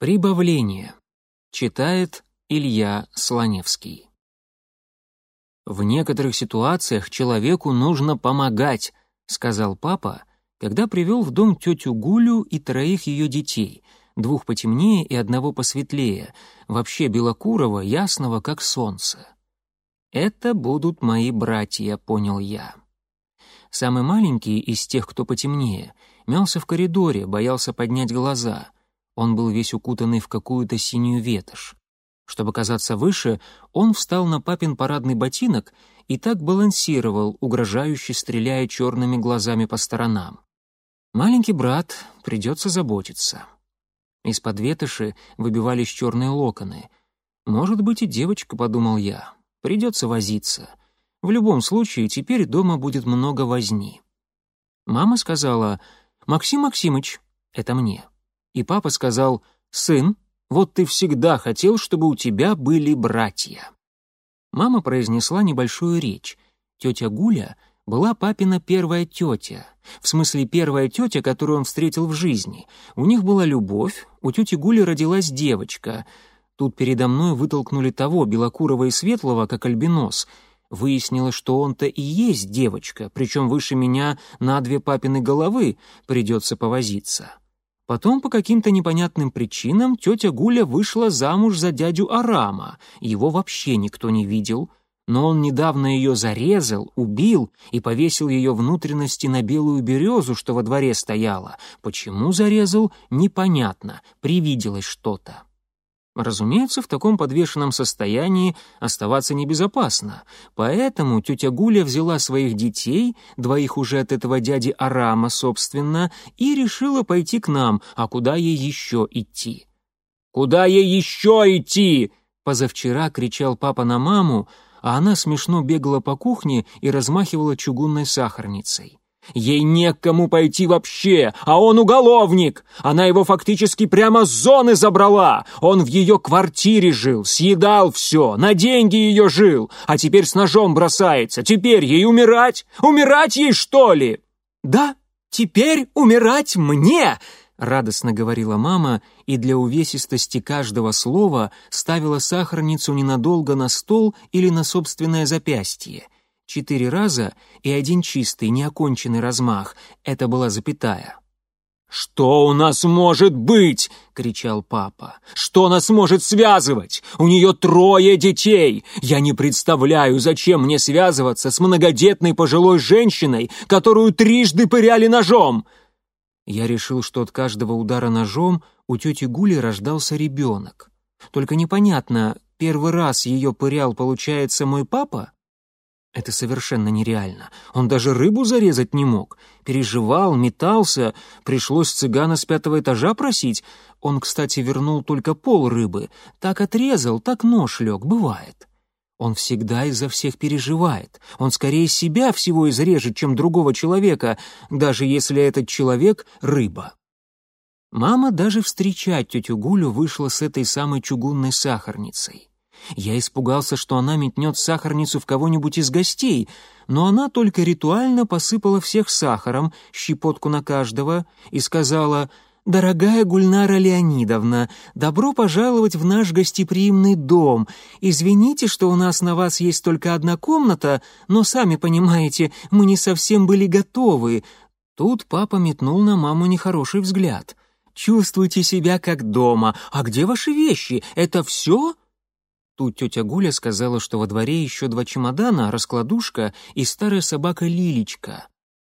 Прибавление. Читает Илья Слоневский. В некоторых ситуациях человеку нужно помогать, сказал папа, когда привел в дом тетю Гулю и троих ее детей, двух потемнее и одного посветлее, вообще белокурого, ясного, как солнце. Это будут мои братья, понял я. Самый маленький из тех, кто потемнее, мялся в коридоре, боялся поднять глаза — он был весь укутанный в какую-то синюю ветошь. Чтобы казаться выше, он встал на папин парадный ботинок и так балансировал, угрожающе стреляя черными глазами по сторонам. Маленький брат, придется заботиться. Из-под ветоши выбивались черные локоны. Может быть, и девочка, подумал я. Придется возиться. В любом случае, теперь дома будет много возни. Мама сказала, «Максим Максимыч, это мне» и папа сказал «Сын, вот ты всегда хотел, чтобы у тебя были братья». Мама произнесла небольшую речь. Тетя Гуля была папина первая тетя, в смысле первая тетя, которую он встретил в жизни. У них была любовь, у тети Гули родилась девочка. Тут передо мной вытолкнули того, белокурого и светлого, как альбинос. Выяснилось, что он-то и есть девочка, причем выше меня на две папины головы придется повозиться. Потом по каким-то непонятным причинам тетя Гуля вышла замуж за дядю Арама, его вообще никто не видел, но он недавно ее зарезал, убил и повесил ее внутренности на белую березу, что во дворе стояла. Почему зарезал, непонятно, привиделось что-то. Разумеется, в таком подвешенном состоянии оставаться небезопасно, поэтому тетя Гуля взяла своих детей, двоих уже от этого дяди Арама, собственно, и решила пойти к нам, а куда ей еще идти? «Куда ей еще идти?» Позавчера кричал папа на маму, а она смешно бегала по кухне и размахивала чугунной сахарницей. Ей некому пойти вообще, а он уголовник. Она его фактически прямо с зоны забрала. Он в ее квартире жил, съедал все, на деньги ее жил, а теперь с ножом бросается. Теперь ей умирать? Умирать ей, что ли? Да, теперь умирать мне, радостно говорила мама и для увесистости каждого слова ставила сахарницу ненадолго на стол или на собственное запястье. Четыре раза и один чистый, неоконченный размах. Это была запятая. «Что у нас может быть?» — кричал папа. «Что нас может связывать? У нее трое детей! Я не представляю, зачем мне связываться с многодетной пожилой женщиной, которую трижды пыряли ножом!» Я решил, что от каждого удара ножом у тети Гули рождался ребенок. Только непонятно, первый раз ее пырял, получается, мой папа? Это совершенно нереально. Он даже рыбу зарезать не мог. Переживал, метался, пришлось цыгана с пятого этажа просить. Он, кстати, вернул только пол рыбы. Так отрезал, так нож лег, бывает. Он всегда из-за всех переживает. Он скорее себя всего изрежет, чем другого человека, даже если этот человек — рыба. Мама даже встречать тетю Гулю вышла с этой самой чугунной сахарницей. Я испугался, что она метнет сахарницу в кого-нибудь из гостей, но она только ритуально посыпала всех сахаром, щепотку на каждого, и сказала «Дорогая Гульнара Леонидовна, добро пожаловать в наш гостеприимный дом. Извините, что у нас на вас есть только одна комната, но, сами понимаете, мы не совсем были готовы». Тут папа метнул на маму нехороший взгляд. «Чувствуйте себя как дома. А где ваши вещи? Это все?» Тут тетя Гуля сказала, что во дворе еще два чемодана, раскладушка и старая собака Лилечка.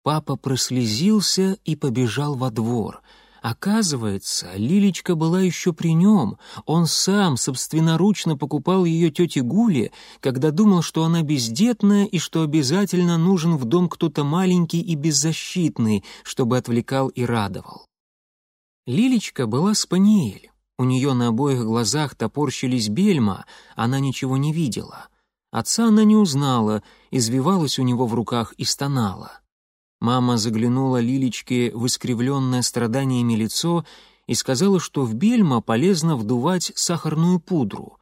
Папа прослезился и побежал во двор. Оказывается, Лилечка была еще при нем. Он сам собственноручно покупал ее тете Гуле, когда думал, что она бездетная и что обязательно нужен в дом кто-то маленький и беззащитный, чтобы отвлекал и радовал. Лилечка была спаниель. У нее на обоих глазах топорщились бельма, она ничего не видела. Отца она не узнала, извивалась у него в руках и стонала. Мама заглянула Лилечке в искривленное страданиями лицо и сказала, что в бельма полезно вдувать сахарную пудру.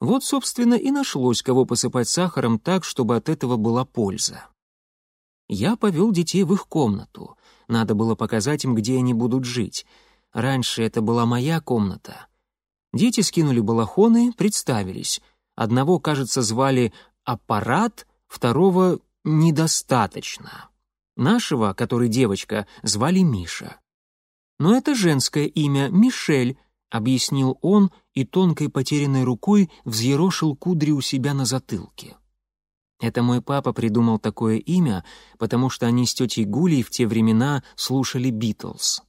Вот, собственно, и нашлось, кого посыпать сахаром так, чтобы от этого была польза. Я повел детей в их комнату. Надо было показать им, где они будут жить — Раньше это была моя комната. Дети скинули балахоны, представились. Одного, кажется, звали «аппарат», второго «недостаточно». Нашего, который девочка, звали Миша. «Но это женское имя, Мишель», — объяснил он и тонкой потерянной рукой взъерошил кудри у себя на затылке. Это мой папа придумал такое имя, потому что они с тетей Гулей в те времена слушали «Битлз».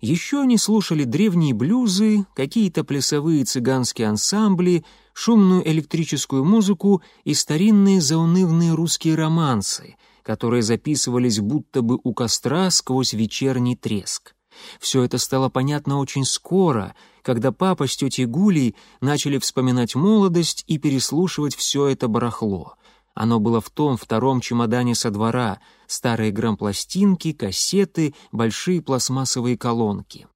Еще они слушали древние блюзы, какие-то плясовые цыганские ансамбли, шумную электрическую музыку и старинные заунывные русские романсы, которые записывались будто бы у костра сквозь вечерний треск. Все это стало понятно очень скоро, когда папа с тетей Гулей начали вспоминать молодость и переслушивать все это барахло. Оно было в том втором чемодане со двора, старые грампластинки, кассеты, большие пластмассовые колонки.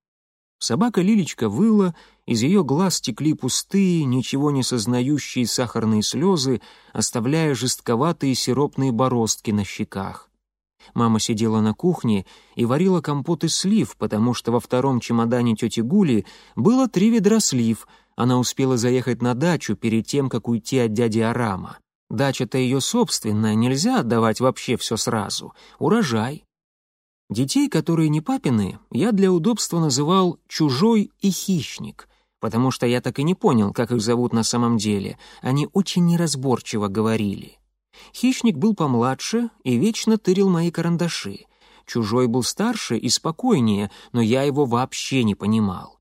Собака Лилечка выла, из ее глаз текли пустые, ничего не сознающие сахарные слезы, оставляя жестковатые сиропные бороздки на щеках. Мама сидела на кухне и варила компот из слив, потому что во втором чемодане тети Гули было три ведра слив. Она успела заехать на дачу перед тем, как уйти от дяди Арама. Дача-то ее собственная, нельзя отдавать вообще все сразу. Урожай. Детей, которые не папины, я для удобства называл «чужой» и «хищник», потому что я так и не понял, как их зовут на самом деле. Они очень неразборчиво говорили. Хищник был помладше и вечно тырил мои карандаши. Чужой был старше и спокойнее, но я его вообще не понимал.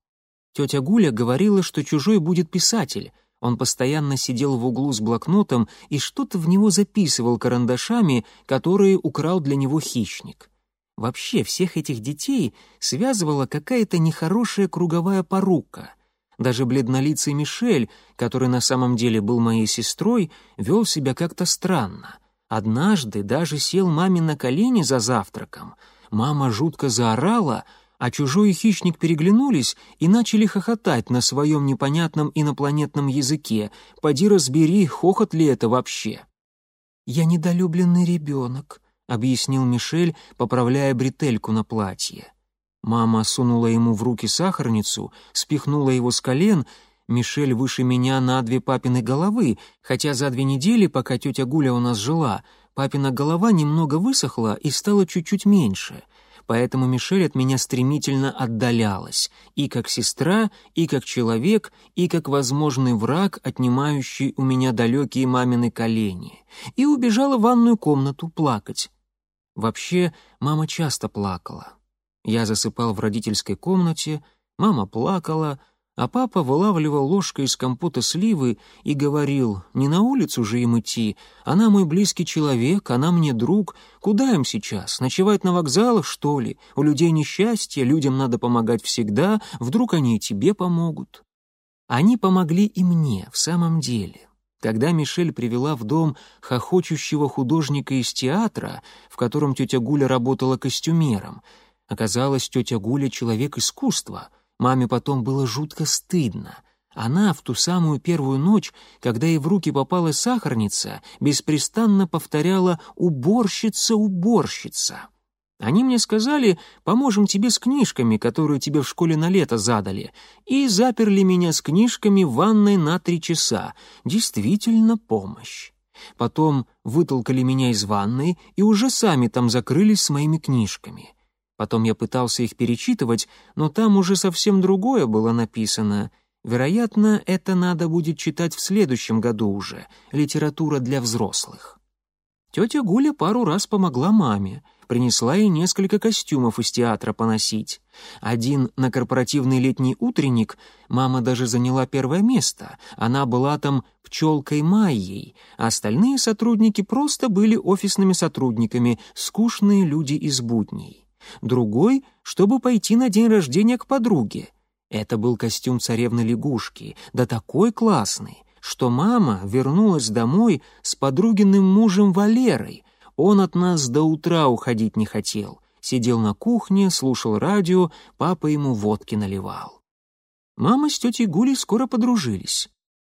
Тетя Гуля говорила, что чужой будет писатель — он постоянно сидел в углу с блокнотом и что-то в него записывал карандашами, которые украл для него хищник. Вообще всех этих детей связывала какая-то нехорошая круговая порука. Даже бледнолицый Мишель, который на самом деле был моей сестрой, вел себя как-то странно. Однажды даже сел маме на колени за завтраком. Мама жутко заорала — а чужой и хищник переглянулись и начали хохотать на своем непонятном инопланетном языке. Поди разбери, хохот ли это вообще. «Я недолюбленный ребенок», — объяснил Мишель, поправляя бретельку на платье. Мама сунула ему в руки сахарницу, спихнула его с колен. Мишель выше меня на две папины головы, хотя за две недели, пока тетя Гуля у нас жила, папина голова немного высохла и стала чуть-чуть меньше — поэтому Мишель от меня стремительно отдалялась, и как сестра, и как человек, и как возможный враг, отнимающий у меня далекие мамины колени, и убежала в ванную комнату плакать. Вообще, мама часто плакала. Я засыпал в родительской комнате, мама плакала — а папа вылавливал ложкой из компота сливы и говорил, «Не на улицу же им идти, она мой близкий человек, она мне друг. Куда им сейчас? Ночевать на вокзалах, что ли? У людей несчастье, людям надо помогать всегда, вдруг они и тебе помогут». Они помогли и мне, в самом деле. Когда Мишель привела в дом хохочущего художника из театра, в котором тетя Гуля работала костюмером, оказалось, тетя Гуля — человек искусства — Маме потом было жутко стыдно. Она в ту самую первую ночь, когда ей в руки попала сахарница, беспрестанно повторяла «уборщица, уборщица». Они мне сказали, поможем тебе с книжками, которые тебе в школе на лето задали, и заперли меня с книжками в ванной на три часа. Действительно помощь. Потом вытолкали меня из ванной и уже сами там закрылись с моими книжками. Потом я пытался их перечитывать, но там уже совсем другое было написано. Вероятно, это надо будет читать в следующем году уже, литература для взрослых. Тетя Гуля пару раз помогла маме, принесла ей несколько костюмов из театра поносить. Один на корпоративный летний утренник мама даже заняла первое место, она была там пчелкой Майей, а остальные сотрудники просто были офисными сотрудниками, скучные люди из будней другой, чтобы пойти на день рождения к подруге. Это был костюм царевны-лягушки, да такой классный, что мама вернулась домой с подругиным мужем Валерой. Он от нас до утра уходить не хотел. Сидел на кухне, слушал радио, папа ему водки наливал. Мама с тетей Гулей скоро подружились.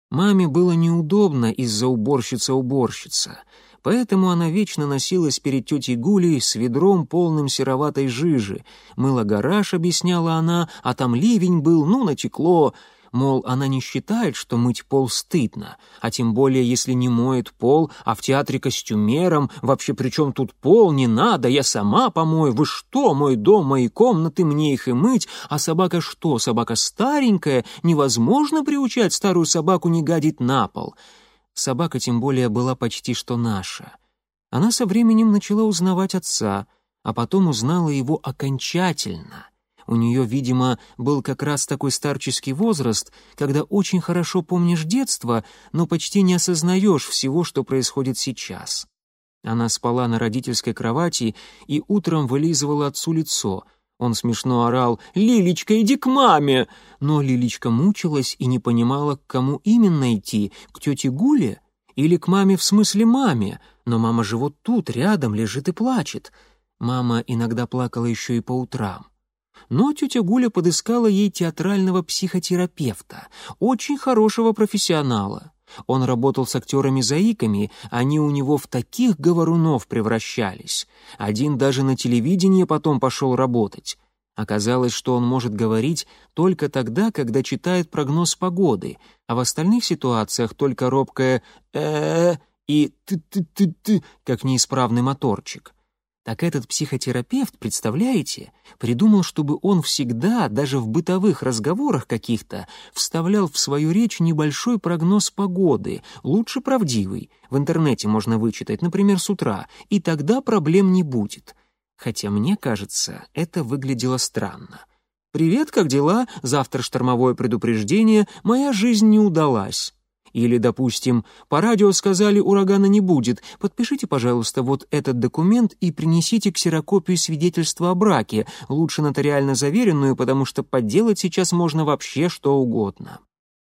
Маме было неудобно из-за уборщица-уборщица — Поэтому она вечно носилась перед тетей Гулей с ведром, полным сероватой жижи. Мыла гараж, объясняла она, а там ливень был, ну, натекло. мол, она не считает, что мыть пол стыдно, а тем более, если не моет пол, а в театре костюмером, вообще при чем тут пол, не надо, я сама помою, вы что, мой дом, мои комнаты, мне их и мыть, а собака что, собака старенькая, невозможно приучать старую собаку не гадить на пол. Собака тем более была почти что наша. Она со временем начала узнавать отца, а потом узнала его окончательно — у нее, видимо, был как раз такой старческий возраст, когда очень хорошо помнишь детство, но почти не осознаешь всего, что происходит сейчас. Она спала на родительской кровати и утром вылизывала отцу лицо. Он смешно орал «Лилечка, иди к маме!» Но Лилечка мучилась и не понимала, к кому именно идти, к тете Гуле или к маме в смысле маме, но мама же вот тут, рядом, лежит и плачет. Мама иногда плакала еще и по утрам. Но тетя Гуля подыскала ей театрального психотерапевта, очень хорошего профессионала. Он работал с актерами-заиками, они у него в таких говорунов превращались. Один даже на телевидении потом пошел работать. Оказалось, что он может говорить только тогда, когда читает прогноз погоды, а в остальных ситуациях только робкое э и ты-ты-ты-ты, как неисправный моторчик. Так этот психотерапевт, представляете, придумал, чтобы он всегда, даже в бытовых разговорах каких-то, вставлял в свою речь небольшой прогноз погоды, лучше правдивый, в интернете можно вычитать, например, с утра, и тогда проблем не будет. Хотя мне кажется, это выглядело странно. «Привет, как дела? Завтра штормовое предупреждение. Моя жизнь не удалась». Или, допустим, по радио сказали, урагана не будет. Подпишите, пожалуйста, вот этот документ и принесите ксерокопию свидетельства о браке, лучше нотариально заверенную, потому что подделать сейчас можно вообще что угодно.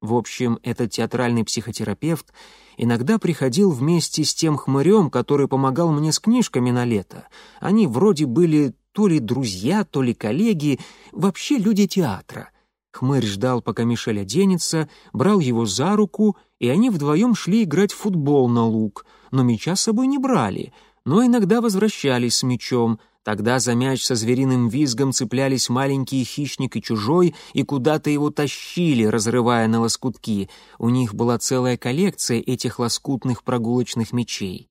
В общем, этот театральный психотерапевт иногда приходил вместе с тем хмырем, который помогал мне с книжками на лето. Они вроде были то ли друзья, то ли коллеги, вообще люди театра. Хмырь ждал, пока Мишель оденется, брал его за руку, и они вдвоем шли играть в футбол на луг, но мяча с собой не брали, но иногда возвращались с мячом, Тогда за мяч со звериным визгом цеплялись маленькие хищник и чужой и куда-то его тащили, разрывая на лоскутки. У них была целая коллекция этих лоскутных прогулочных мечей.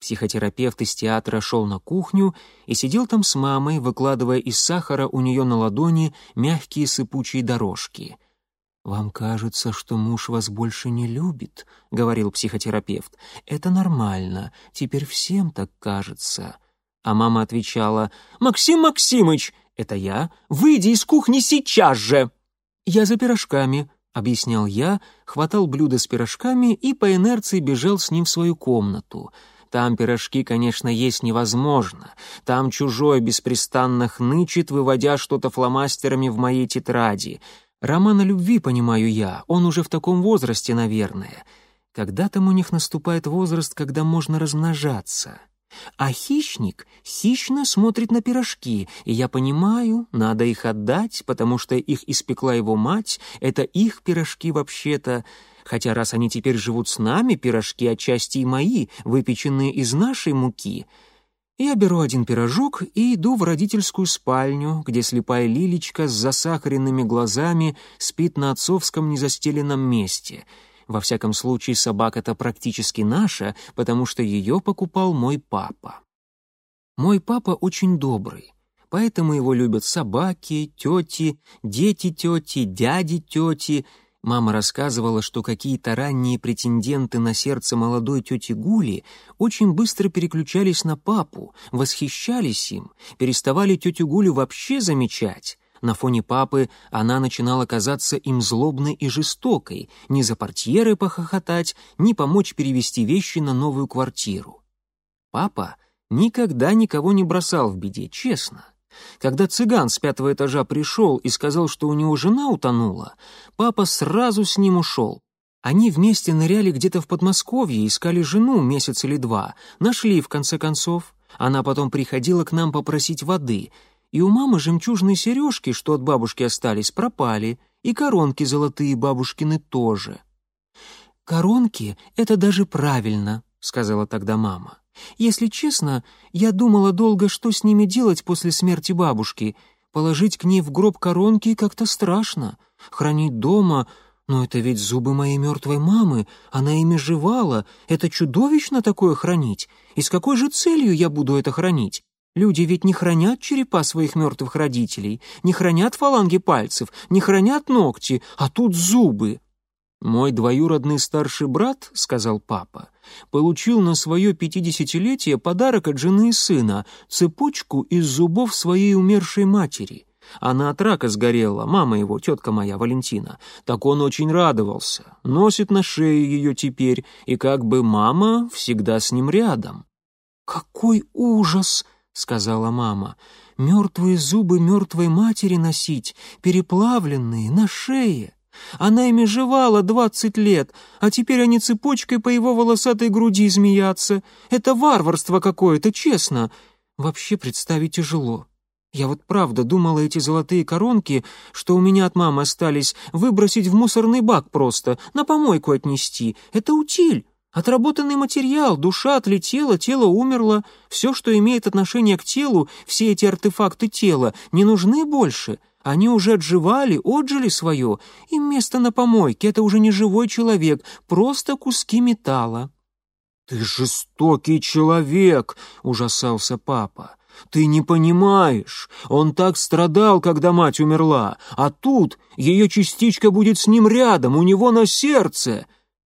Психотерапевт из театра шел на кухню и сидел там с мамой, выкладывая из сахара у нее на ладони мягкие сыпучие дорожки. «Вам кажется, что муж вас больше не любит», — говорил психотерапевт. «Это нормально, теперь всем так кажется». А мама отвечала, «Максим Максимыч, это я, выйди из кухни сейчас же!» «Я за пирожками», — объяснял я, хватал блюдо с пирожками и по инерции бежал с ним в свою комнату — там пирожки, конечно, есть невозможно. Там чужой беспрестанно хнычет, выводя что-то фломастерами в моей тетради. Роман о любви, понимаю я, он уже в таком возрасте, наверное. Когда там у них наступает возраст, когда можно размножаться? А хищник хищно смотрит на пирожки, и я понимаю, надо их отдать, потому что их испекла его мать, это их пирожки вообще-то. Хотя раз они теперь живут с нами, пирожки отчасти и мои, выпеченные из нашей муки. Я беру один пирожок и иду в родительскую спальню, где слепая Лилечка с засахаренными глазами спит на отцовском незастеленном месте. Во всяком случае, собака-то практически наша, потому что ее покупал мой папа. Мой папа очень добрый поэтому его любят собаки, тети, дети тети, дяди тети, Мама рассказывала, что какие-то ранние претенденты на сердце молодой тети Гули очень быстро переключались на папу, восхищались им, переставали тетю Гулю вообще замечать. На фоне папы она начинала казаться им злобной и жестокой, ни за портьеры похохотать, ни помочь перевести вещи на новую квартиру. Папа никогда никого не бросал в беде, честно. Когда цыган с пятого этажа пришел и сказал, что у него жена утонула, папа сразу с ним ушел. Они вместе ныряли где-то в Подмосковье, искали жену месяц или два, нашли в конце концов. Она потом приходила к нам попросить воды, и у мамы жемчужные сережки, что от бабушки остались, пропали, и коронки золотые бабушкины тоже. «Коронки — это даже правильно», — сказала тогда мама. Если честно, я думала долго, что с ними делать после смерти бабушки. Положить к ней в гроб коронки как-то страшно. Хранить дома... Но это ведь зубы моей мертвой мамы, она ими жевала. Это чудовищно такое хранить. И с какой же целью я буду это хранить? Люди ведь не хранят черепа своих мертвых родителей, не хранят фаланги пальцев, не хранят ногти, а тут зубы. «Мой двоюродный старший брат, — сказал папа, — получил на свое пятидесятилетие подарок от жены и сына — цепочку из зубов своей умершей матери. Она от рака сгорела, мама его, тетка моя, Валентина. Так он очень радовался. Носит на шее ее теперь, и как бы мама всегда с ним рядом». «Какой ужас!» — сказала мама. «Мертвые зубы мертвой матери носить, переплавленные, на шее». Она ими жевала двадцать лет, а теперь они цепочкой по его волосатой груди змеятся. Это варварство какое-то, честно. Вообще представить тяжело. Я вот правда думала эти золотые коронки, что у меня от мамы остались, выбросить в мусорный бак просто, на помойку отнести. Это утиль. Отработанный материал, душа отлетела, тело умерло. Все, что имеет отношение к телу, все эти артефакты тела, не нужны больше — они уже отживали, отжили свое. Им место на помойке, это уже не живой человек, просто куски металла». «Ты жестокий человек!» — ужасался папа. «Ты не понимаешь, он так страдал, когда мать умерла, а тут ее частичка будет с ним рядом, у него на сердце!»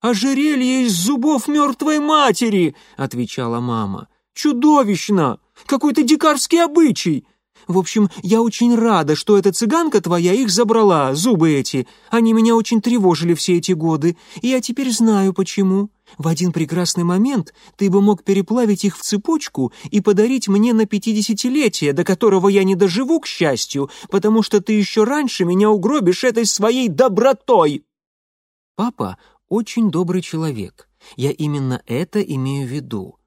«Ожерелье из зубов мертвой матери!» — отвечала мама. «Чудовищно! Какой-то дикарский обычай! В общем, я очень рада, что эта цыганка твоя их забрала, зубы эти. Они меня очень тревожили все эти годы, и я теперь знаю, почему. В один прекрасный момент ты бы мог переплавить их в цепочку и подарить мне на пятидесятилетие, до которого я не доживу, к счастью, потому что ты еще раньше меня угробишь этой своей добротой». Папа очень добрый человек. Я именно это имею в виду.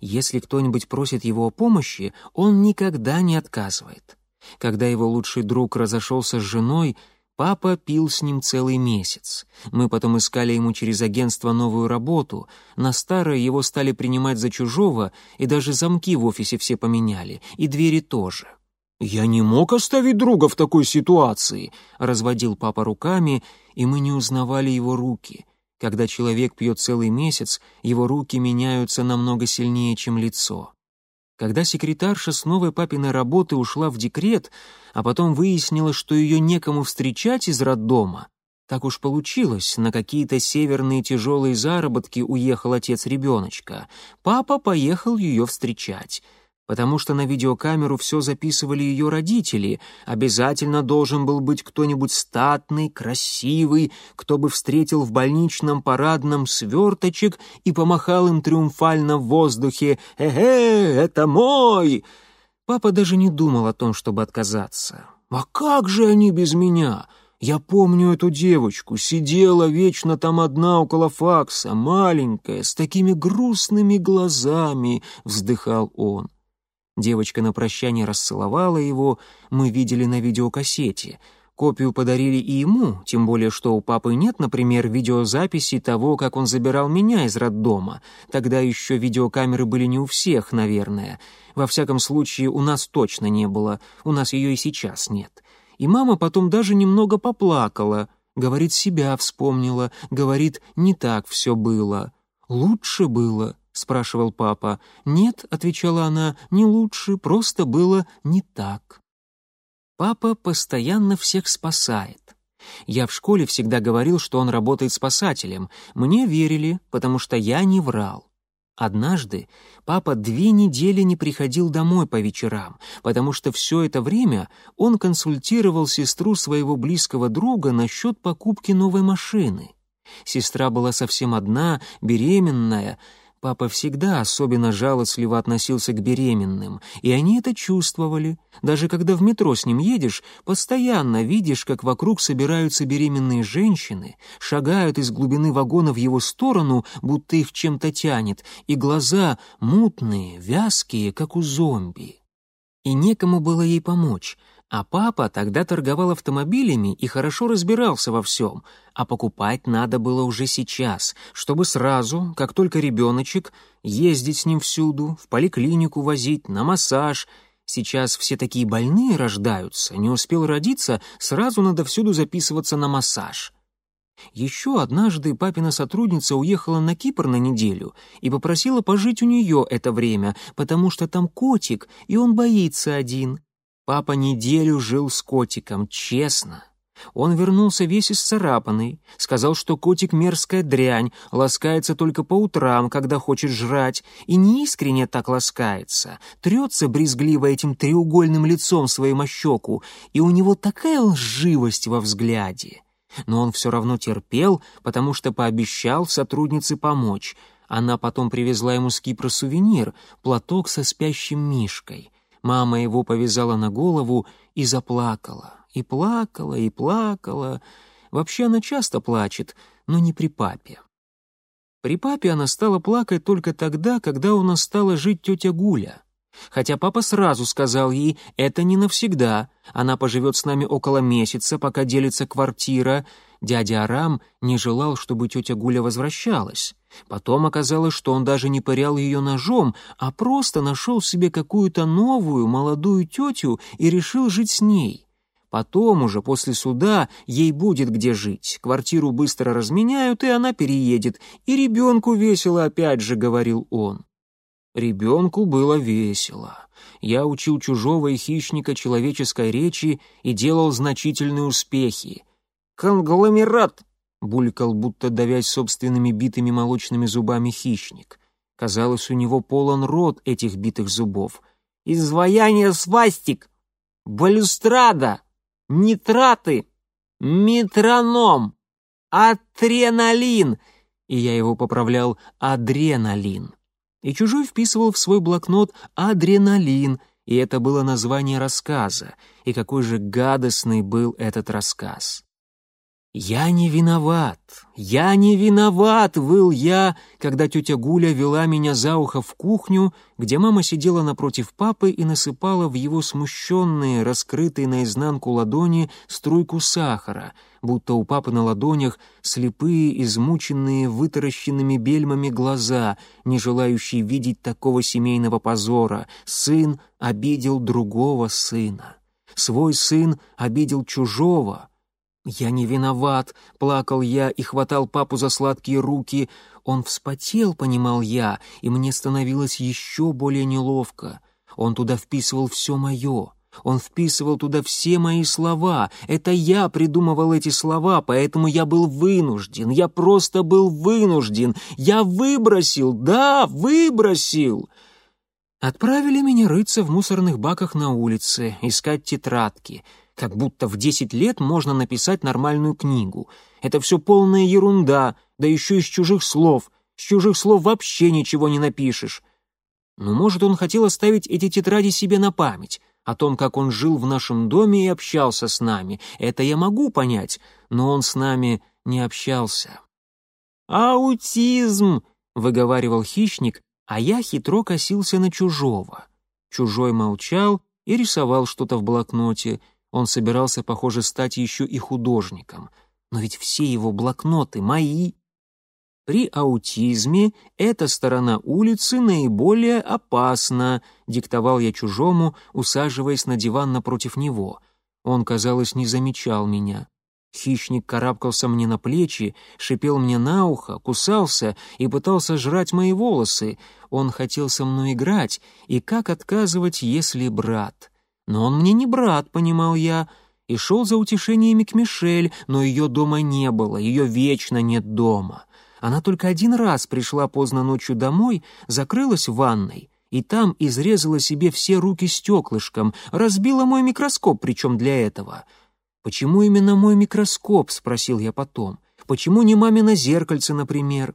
Если кто-нибудь просит его о помощи, он никогда не отказывает. Когда его лучший друг разошелся с женой, папа пил с ним целый месяц. Мы потом искали ему через агентство новую работу, на старое его стали принимать за чужого, и даже замки в офисе все поменяли, и двери тоже. «Я не мог оставить друга в такой ситуации», — разводил папа руками, и мы не узнавали его руки — когда человек пьет целый месяц, его руки меняются намного сильнее, чем лицо. Когда секретарша с новой папиной работы ушла в декрет, а потом выяснила, что ее некому встречать из роддома, так уж получилось, на какие-то северные тяжелые заработки уехал отец ребеночка, папа поехал ее встречать — потому что на видеокамеру все записывали ее родители. Обязательно должен был быть кто-нибудь статный, красивый, кто бы встретил в больничном парадном сверточек и помахал им триумфально в воздухе «Эге, это мой!». Папа даже не думал о том, чтобы отказаться. «А как же они без меня?» Я помню эту девочку, сидела вечно там одна около факса, маленькая, с такими грустными глазами, вздыхал он. Девочка на прощание расцеловала его, мы видели на видеокассете. Копию подарили и ему, тем более что у папы нет, например, видеозаписи того, как он забирал меня из роддома. Тогда еще видеокамеры были не у всех, наверное. Во всяком случае, у нас точно не было, у нас ее и сейчас нет. И мама потом даже немного поплакала, говорит, себя вспомнила, говорит, не так все было. Лучше было, — спрашивал папа. «Нет», — отвечала она, — «не лучше, просто было не так». Папа постоянно всех спасает. Я в школе всегда говорил, что он работает спасателем. Мне верили, потому что я не врал. Однажды папа две недели не приходил домой по вечерам, потому что все это время он консультировал сестру своего близкого друга насчет покупки новой машины. Сестра была совсем одна, беременная, Папа всегда особенно жалостливо относился к беременным, и они это чувствовали. Даже когда в метро с ним едешь, постоянно видишь, как вокруг собираются беременные женщины, шагают из глубины вагона в его сторону, будто их чем-то тянет, и глаза мутные, вязкие, как у зомби. И некому было ей помочь — а папа тогда торговал автомобилями и хорошо разбирался во всем, а покупать надо было уже сейчас, чтобы сразу, как только ребеночек, ездить с ним всюду, в поликлинику возить, на массаж. Сейчас все такие больные рождаются, не успел родиться, сразу надо всюду записываться на массаж. Еще однажды папина сотрудница уехала на Кипр на неделю и попросила пожить у нее это время, потому что там котик, и он боится один. Папа неделю жил с котиком, честно. Он вернулся весь исцарапанный, сказал, что котик мерзкая дрянь, ласкается только по утрам, когда хочет жрать, и неискренне так ласкается, трется брезгливо этим треугольным лицом своим о щеку, и у него такая лживость во взгляде. Но он все равно терпел, потому что пообещал сотруднице помочь. Она потом привезла ему с Кипра сувенир — платок со спящим мишкой. Мама его повязала на голову и заплакала. И плакала, и плакала. Вообще она часто плачет, но не при папе. При папе она стала плакать только тогда, когда у нас стала жить тетя Гуля. Хотя папа сразу сказал ей, это не навсегда, она поживет с нами около месяца, пока делится квартира. Дядя Арам не желал, чтобы тетя Гуля возвращалась. Потом оказалось, что он даже не пырял ее ножом, а просто нашел себе какую-то новую, молодую тетю и решил жить с ней. Потом уже, после суда, ей будет где жить. Квартиру быстро разменяют, и она переедет. И ребенку весело, опять же, говорил он. Ребенку было весело. Я учил чужого и хищника человеческой речи и делал значительные успехи. «Конгломерат!» — булькал, будто давясь собственными битыми молочными зубами хищник. Казалось, у него полон рот этих битых зубов. «Изваяние свастик! Балюстрада! Нитраты! Метроном! Адреналин!» И я его поправлял «адреналин» и чужой вписывал в свой блокнот «адреналин», и это было название рассказа, и какой же гадостный был этот рассказ. «Я не виноват! Я не виноват!» — выл я, когда тетя Гуля вела меня за ухо в кухню, где мама сидела напротив папы и насыпала в его смущенные, раскрытые наизнанку ладони струйку сахара, будто у папы на ладонях слепые, измученные, вытаращенными бельмами глаза, не желающие видеть такого семейного позора. Сын обидел другого сына. Свой сын обидел чужого — «Я не виноват», — плакал я и хватал папу за сладкие руки. Он вспотел, понимал я, и мне становилось еще более неловко. Он туда вписывал все мое. Он вписывал туда все мои слова. Это я придумывал эти слова, поэтому я был вынужден. Я просто был вынужден. Я выбросил, да, выбросил. Отправили меня рыться в мусорных баках на улице, искать тетрадки — как будто в десять лет можно написать нормальную книгу. Это все полная ерунда, да еще из чужих слов. С чужих слов вообще ничего не напишешь. Но, может, он хотел оставить эти тетради себе на память, о том, как он жил в нашем доме и общался с нами. Это я могу понять, но он с нами не общался. «Аутизм!» — выговаривал хищник, а я хитро косился на чужого. Чужой молчал и рисовал что-то в блокноте — он собирался, похоже, стать еще и художником. Но ведь все его блокноты мои. При аутизме эта сторона улицы наиболее опасна, диктовал я чужому, усаживаясь на диван напротив него. Он, казалось, не замечал меня. Хищник карабкался мне на плечи, шипел мне на ухо, кусался и пытался жрать мои волосы. Он хотел со мной играть, и как отказывать, если брат? Но он мне не брат, понимал я, и шел за утешениями к Мишель, но ее дома не было, ее вечно нет дома. Она только один раз пришла поздно ночью домой, закрылась в ванной, и там изрезала себе все руки стеклышком, разбила мой микроскоп, причем для этого. «Почему именно мой микроскоп?» — спросил я потом. «Почему не мамино зеркальце, например?»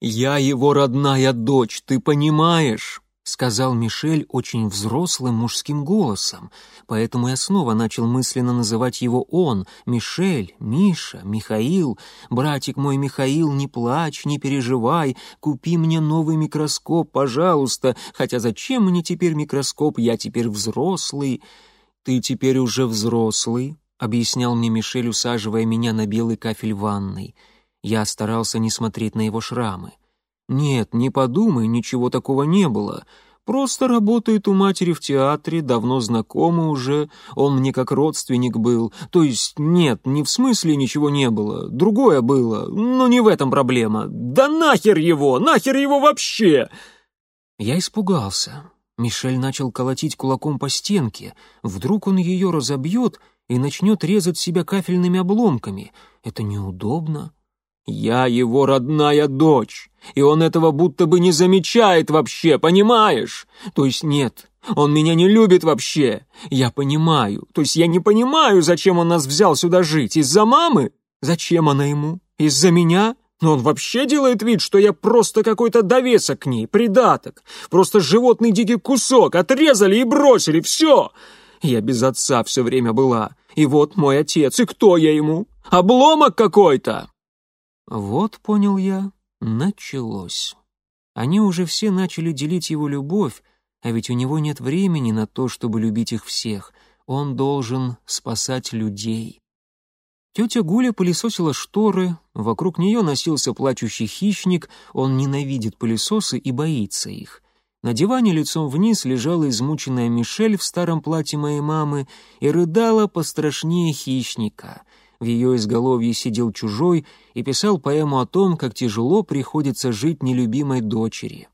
«Я его родная дочь, ты понимаешь?» Сказал Мишель очень взрослым мужским голосом, поэтому я снова начал мысленно называть его он, Мишель, Миша, Михаил. «Братик мой Михаил, не плачь, не переживай, купи мне новый микроскоп, пожалуйста, хотя зачем мне теперь микроскоп, я теперь взрослый». «Ты теперь уже взрослый», — объяснял мне Мишель, усаживая меня на белый кафель ванной. Я старался не смотреть на его шрамы. «Нет, не подумай, ничего такого не было. Просто работает у матери в театре, давно знакомы уже, он мне как родственник был. То есть нет, не в смысле ничего не было, другое было, но не в этом проблема. Да нахер его, нахер его вообще!» Я испугался. Мишель начал колотить кулаком по стенке. Вдруг он ее разобьет и начнет резать себя кафельными обломками. Это неудобно. Я его родная дочь, и он этого будто бы не замечает вообще, понимаешь? То есть нет, он меня не любит вообще. Я понимаю, то есть я не понимаю, зачем он нас взял сюда жить. Из-за мамы? Зачем она ему? Из-за меня? Но он вообще делает вид, что я просто какой-то довесок к ней, придаток. Просто животный дикий кусок, отрезали и бросили, все. Я без отца все время была. И вот мой отец, и кто я ему? Обломок какой-то. Вот, понял я, началось. Они уже все начали делить его любовь, а ведь у него нет времени на то, чтобы любить их всех. Он должен спасать людей. Тетя Гуля пылесосила шторы, вокруг нее носился плачущий хищник, он ненавидит пылесосы и боится их. На диване лицом вниз лежала измученная Мишель в старом платье моей мамы и рыдала пострашнее хищника — в ее изголовье сидел чужой и писал поэму о том, как тяжело приходится жить нелюбимой дочери.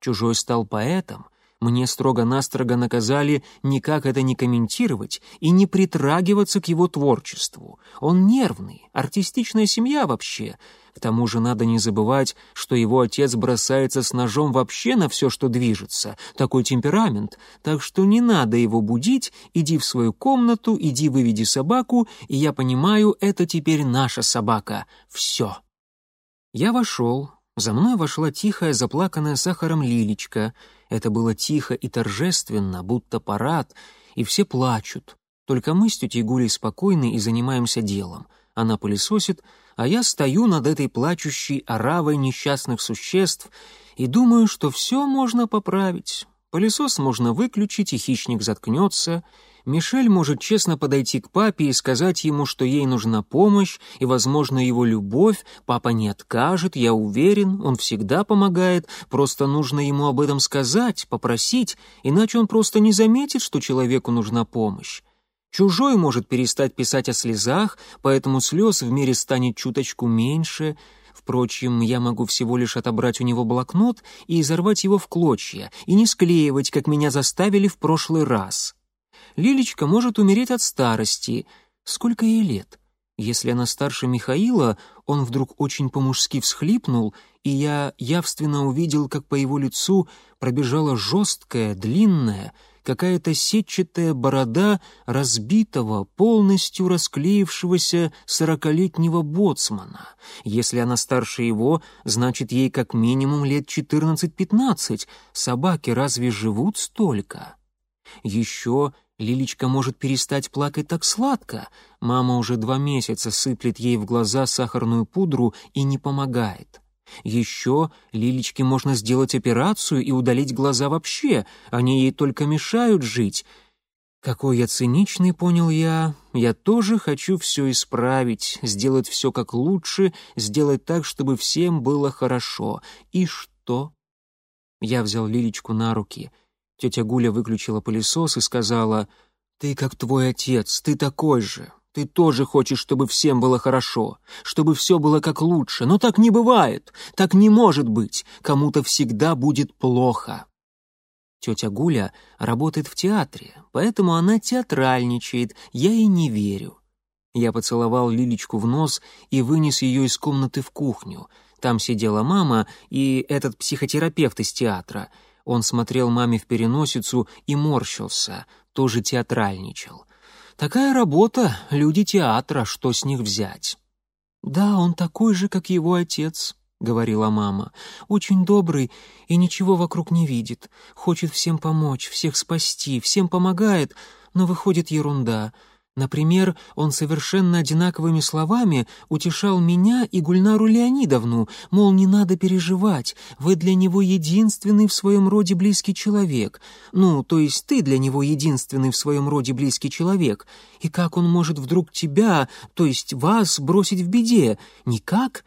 Чужой стал поэтом, мне строго-настрого наказали никак это не комментировать и не притрагиваться к его творчеству. Он нервный, артистичная семья вообще. К тому же надо не забывать, что его отец бросается с ножом вообще на все, что движется. Такой темперамент. Так что не надо его будить, иди в свою комнату, иди выведи собаку, и я понимаю, это теперь наша собака. Все. Я вошел. За мной вошла тихая, заплаканная сахаром Лилечка — это было тихо и торжественно, будто парад, и все плачут. Только мы с тетей Гулей спокойны и занимаемся делом. Она пылесосит, а я стою над этой плачущей оравой несчастных существ и думаю, что все можно поправить. Пылесос можно выключить, и хищник заткнется — Мишель может честно подойти к папе и сказать ему, что ей нужна помощь и, возможно, его любовь. Папа не откажет, я уверен, он всегда помогает, просто нужно ему об этом сказать, попросить, иначе он просто не заметит, что человеку нужна помощь. Чужой может перестать писать о слезах, поэтому слез в мире станет чуточку меньше. Впрочем, я могу всего лишь отобрать у него блокнот и изорвать его в клочья, и не склеивать, как меня заставили в прошлый раз. Лилечка может умереть от старости. Сколько ей лет? Если она старше Михаила, он вдруг очень по-мужски всхлипнул, и я явственно увидел, как по его лицу пробежала жесткая, длинная, какая-то сетчатая борода разбитого, полностью расклеившегося сорокалетнего боцмана. Если она старше его, значит, ей как минимум лет четырнадцать-пятнадцать. Собаки разве живут столько? Еще Лилечка может перестать плакать так сладко. Мама уже два месяца сыплет ей в глаза сахарную пудру и не помогает. Еще Лилечке можно сделать операцию и удалить глаза вообще, они ей только мешают жить. Какой я циничный, понял я. Я тоже хочу все исправить, сделать все как лучше, сделать так, чтобы всем было хорошо. И что? Я взял Лилечку на руки — Тетя Гуля выключила пылесос и сказала, «Ты как твой отец, ты такой же. Ты тоже хочешь, чтобы всем было хорошо, чтобы все было как лучше. Но так не бывает, так не может быть. Кому-то всегда будет плохо». Тетя Гуля работает в театре, поэтому она театральничает, я ей не верю. Я поцеловал Лилечку в нос и вынес ее из комнаты в кухню. Там сидела мама и этот психотерапевт из театра — он смотрел маме в переносицу и морщился, тоже театральничал. «Такая работа, люди театра, что с них взять?» «Да, он такой же, как его отец», — говорила мама. «Очень добрый и ничего вокруг не видит. Хочет всем помочь, всех спасти, всем помогает, но выходит ерунда. Например, он совершенно одинаковыми словами утешал меня и Гульнару Леонидовну, мол, не надо переживать, вы для него единственный в своем роде близкий человек. Ну, то есть ты для него единственный в своем роде близкий человек. И как он может вдруг тебя, то есть вас, бросить в беде? Никак?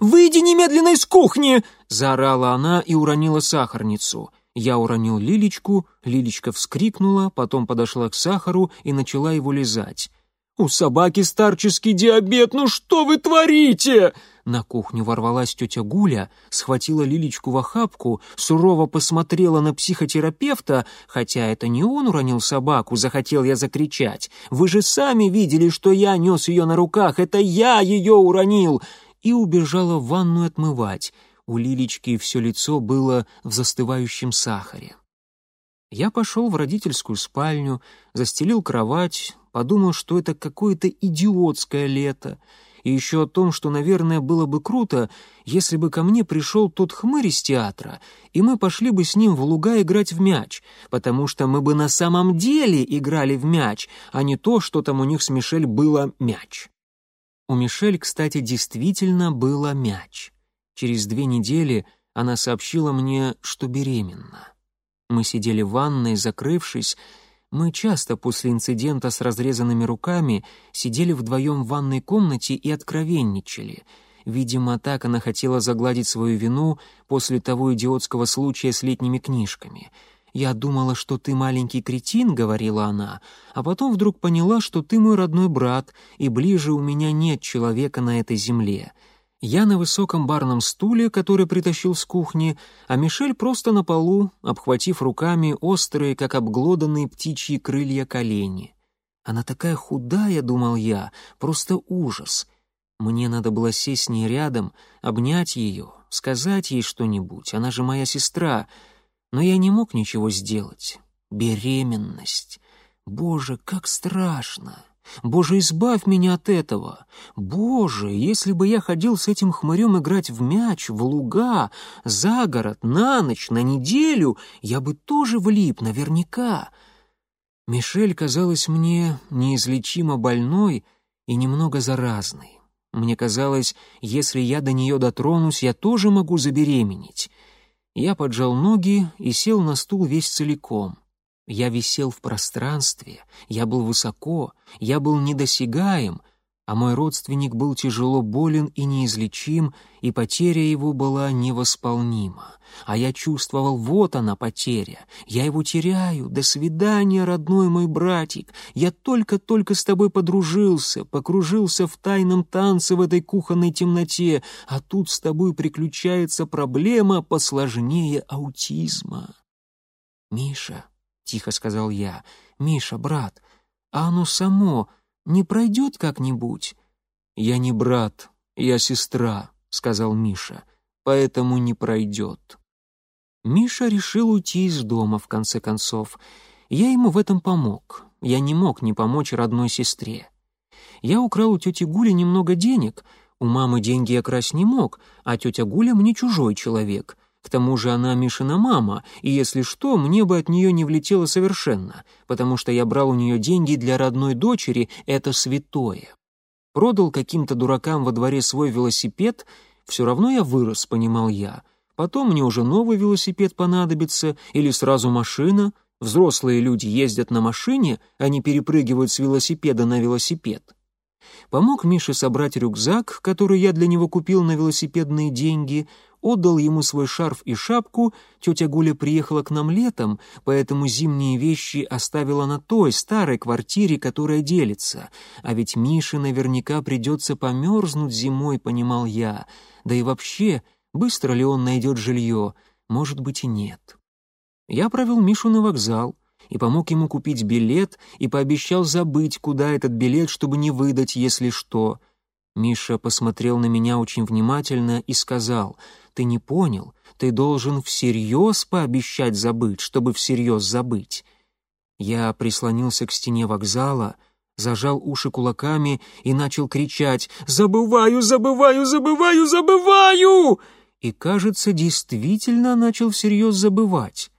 «Выйди немедленно из кухни!» — заорала она и уронила сахарницу. Я уронил Лилечку, Лилечка вскрикнула, потом подошла к сахару и начала его лизать. «У собаки старческий диабет, ну что вы творите?» На кухню ворвалась тетя Гуля, схватила Лилечку в охапку, сурово посмотрела на психотерапевта, хотя это не он уронил собаку, захотел я закричать. «Вы же сами видели, что я нес ее на руках, это я ее уронил!» И убежала в ванную отмывать. У Лилечки все лицо было в застывающем сахаре. Я пошел в родительскую спальню, застелил кровать, подумал, что это какое-то идиотское лето, и еще о том, что, наверное, было бы круто, если бы ко мне пришел тот хмырь из театра, и мы пошли бы с ним в луга играть в мяч, потому что мы бы на самом деле играли в мяч, а не то, что там у них с Мишель было мяч. У Мишель, кстати, действительно было мяч. Через две недели она сообщила мне, что беременна. Мы сидели в ванной, закрывшись, мы часто после инцидента с разрезанными руками сидели вдвоем в ванной комнате и откровенничали. Видимо, так она хотела загладить свою вину после того идиотского случая с летними книжками. «Я думала, что ты маленький кретин», — говорила она, а потом вдруг поняла, что ты мой родной брат, и ближе у меня нет человека на этой земле. Я на высоком барном стуле, который притащил с кухни, а Мишель просто на полу, обхватив руками острые, как обглоданные птичьи крылья колени. Она такая худая, думал я, просто ужас. Мне надо было сесть с ней рядом, обнять ее, сказать ей что-нибудь, она же моя сестра. Но я не мог ничего сделать. Беременность. Боже, как страшно. Боже, избавь меня от этого! Боже, если бы я ходил с этим хмырем играть в мяч, в луга, за город, на ночь, на неделю, я бы тоже влип, наверняка. Мишель казалась мне неизлечимо больной и немного заразной. Мне казалось, если я до нее дотронусь, я тоже могу забеременеть. Я поджал ноги и сел на стул весь целиком. Я висел в пространстве, я был высоко, я был недосягаем, а мой родственник был тяжело болен и неизлечим, и потеря его была невосполнима. А я чувствовал, вот она потеря, я его теряю, до свидания, родной мой братик, я только-только с тобой подружился, покружился в тайном танце в этой кухонной темноте, а тут с тобой приключается проблема посложнее аутизма. Миша, — тихо сказал я. «Миша, брат, а оно само не пройдет как-нибудь?» «Я не брат, я сестра», — сказал Миша, — «поэтому не пройдет». Миша решил уйти из дома, в конце концов. Я ему в этом помог. Я не мог не помочь родной сестре. Я украл у тети Гули немного денег. У мамы деньги я красть не мог, а тетя Гуля мне чужой человек. К тому же она Мишина мама, и если что, мне бы от нее не влетело совершенно, потому что я брал у нее деньги для родной дочери, это святое. Продал каким-то дуракам во дворе свой велосипед, все равно я вырос, понимал я. Потом мне уже новый велосипед понадобится, или сразу машина. Взрослые люди ездят на машине, не перепрыгивают с велосипеда на велосипед. Помог Мише собрать рюкзак, который я для него купил на велосипедные деньги, отдал ему свой шарф и шапку, тетя Гуля приехала к нам летом, поэтому зимние вещи оставила на той старой квартире, которая делится. А ведь Мише наверняка придется померзнуть зимой, понимал я. Да и вообще, быстро ли он найдет жилье? Может быть и нет. Я провел Мишу на вокзал и помог ему купить билет и пообещал забыть, куда этот билет, чтобы не выдать, если что. Миша посмотрел на меня очень внимательно и сказал — ты не понял. Ты должен всерьез пообещать забыть, чтобы всерьез забыть. Я прислонился к стене вокзала, зажал уши кулаками и начал кричать «Забываю, забываю, забываю, забываю!» И, кажется, действительно начал всерьез забывать.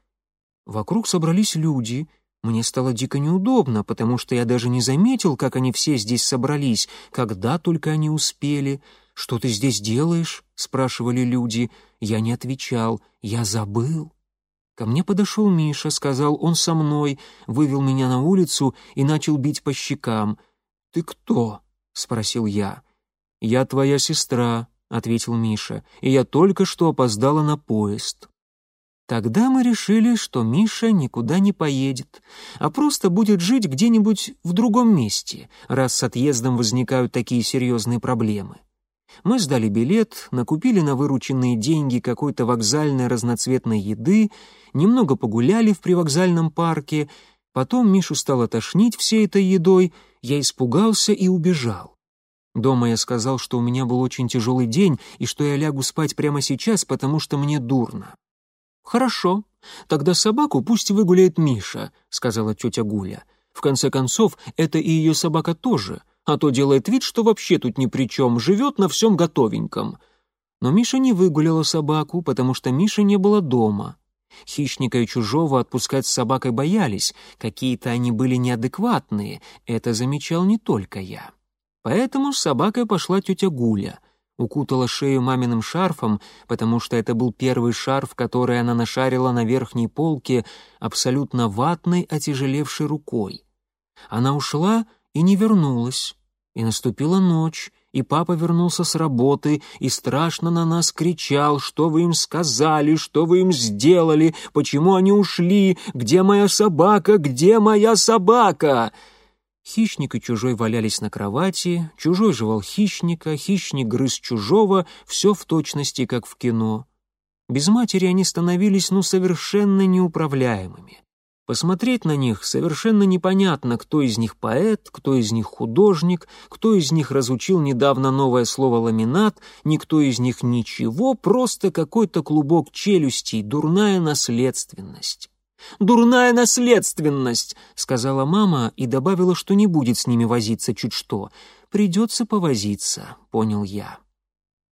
Вокруг собрались люди. Мне стало дико неудобно, потому что я даже не заметил, как они все здесь собрались, когда только они успели — «Что ты здесь делаешь?» — спрашивали люди. Я не отвечал. «Я забыл». Ко мне подошел Миша, сказал, он со мной, вывел меня на улицу и начал бить по щекам. «Ты кто?» — спросил я. «Я твоя сестра», — ответил Миша, «и я только что опоздала на поезд». Тогда мы решили, что Миша никуда не поедет, а просто будет жить где-нибудь в другом месте, раз с отъездом возникают такие серьезные проблемы. Мы сдали билет, накупили на вырученные деньги какой-то вокзальной разноцветной еды, немного погуляли в привокзальном парке, потом Мишу стало тошнить всей этой едой, я испугался и убежал. Дома я сказал, что у меня был очень тяжелый день и что я лягу спать прямо сейчас, потому что мне дурно. «Хорошо, тогда собаку пусть выгуляет Миша», — сказала тетя Гуля. «В конце концов, это и ее собака тоже, а то делает вид, что вообще тут ни при чем, живет на всем готовеньком». Но Миша не выгуляла собаку, потому что Миши не было дома. Хищника и чужого отпускать с собакой боялись, какие-то они были неадекватные, это замечал не только я. Поэтому с собакой пошла тетя Гуля — укутала шею маминым шарфом, потому что это был первый шарф, который она нашарила на верхней полке абсолютно ватной, отяжелевшей рукой. Она ушла и не вернулась. И наступила ночь, и папа вернулся с работы и страшно на нас кричал, что вы им сказали, что вы им сделали, почему они ушли, где моя собака, где моя собака?» Хищник и чужой валялись на кровати, чужой жевал хищника, хищник грыз чужого, все в точности, как в кино. Без матери они становились, ну, совершенно неуправляемыми. Посмотреть на них совершенно непонятно, кто из них поэт, кто из них художник, кто из них разучил недавно новое слово «ламинат», никто из них ничего, просто какой-то клубок челюстей, дурная наследственность. «Дурная наследственность», — сказала мама и добавила, что не будет с ними возиться чуть что. «Придется повозиться», — понял я.